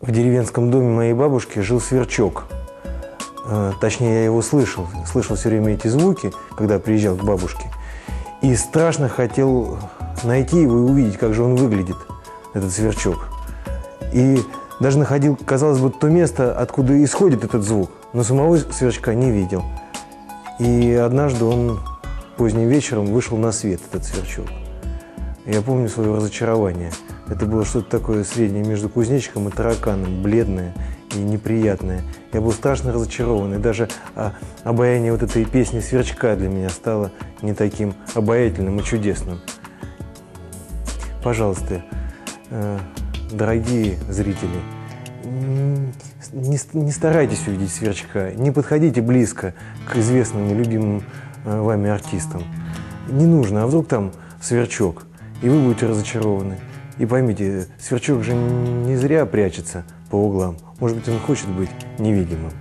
В деревенском доме моей бабушки жил сверчок. Э, Точнее, я его слышал. Слышал все время эти звуки, когда приезжал к бабушке. И страшно хотел найти его и увидеть, как же он выглядит, этот сверчок. И даже находил, казалось бы, то место, откуда исходит этот звук, но самого сверчка не видел. И однажды он поздним вечером вышел на свет, этот сверчок. Я помню свое разочарование. Это было что-то такое среднее между кузнечиком и тараканом, бледное и неприятное. Я был страшно разочарован, и даже а, обаяние вот этой песни «Сверчка» для меня стало не таким обаятельным и чудесным. Пожалуйста, э, дорогие зрители, не, не старайтесь увидеть сверчка, не подходите близко к известным и любимым э, вами артистам. Не нужно, а вдруг там сверчок, и вы будете разочарованы. И поймите, сверчок же не зря прячется по углам. Может быть, он хочет быть невидимым.